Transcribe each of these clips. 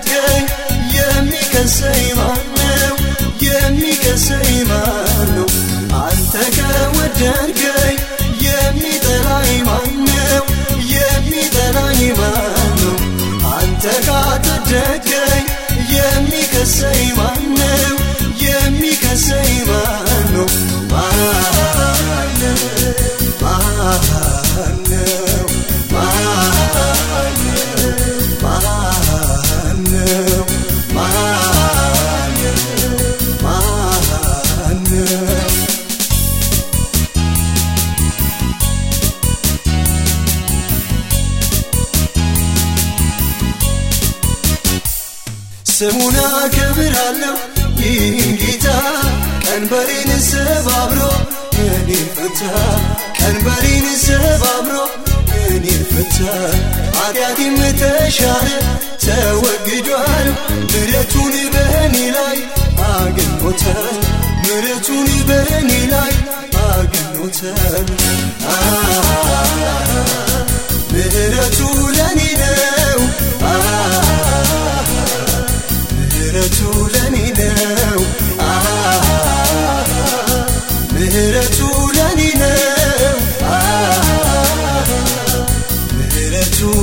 ካጸደቅከኝ የሚከሰኝ ማነው? የሚከሰኝ ማነው? አንተ ከወደድከኝ ስሙን አከብራለሁ። ይህን ጌታ ቀንበሬን ሰባብሮ እኔ ፈታ ቀንበሬን ሰባብሮ እኔ ፈታ ኃጢአቴም ተሻረ ተወግዷል። ምረቱን በእኔ ላይ አግኖታል። ምረቱን በእኔ ላይ አግኖታል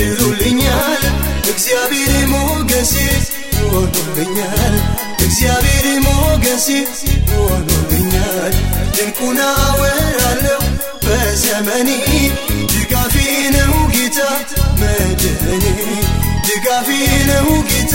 ትሉልኛል እግዚአብሔር ሞገሴ ሆኖልኛል። እግዚአብሔር ሞገሴ ሆኖልኛል። ድንቁን አወራለሁ በዘመኔ። ድጋፌ ነው ጌታ መድህኔ ድጋፌ ነው ጌታ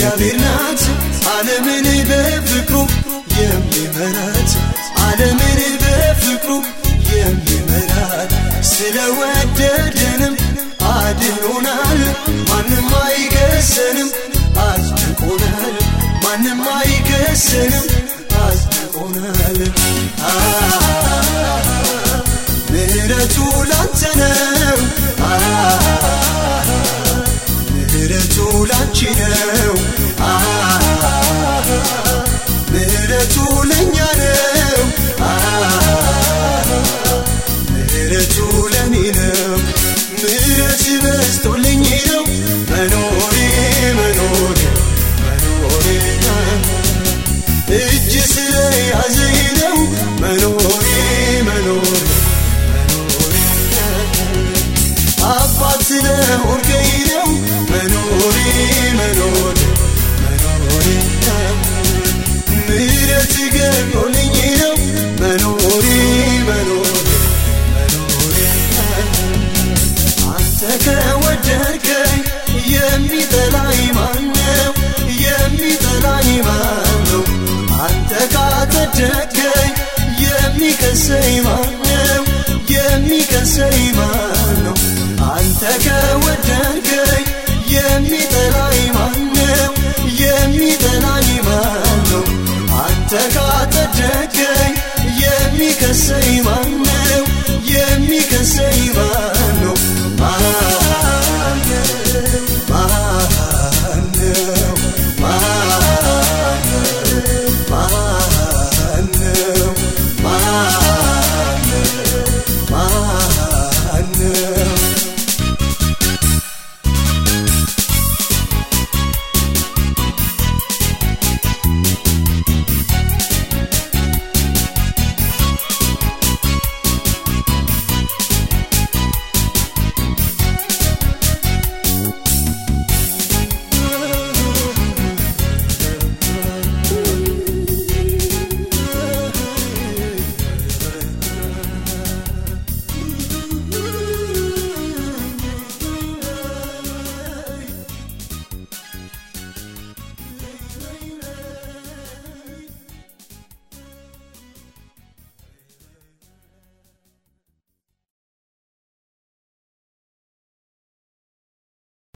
የእግዚአብሔር ናት። ዓለምን በፍቅሩ የሚመራት ዓለምን በፍቅሩ የሚመራት። ስለወደደንም አድኖናል። ማንም አይገሰንም አጽድቆናል። ማንም አይገሰንም ካጸደቅከኝ የሚከሰኝ ማነው? የሚከሰኝ ማነው? አንተ ከወደድከኝ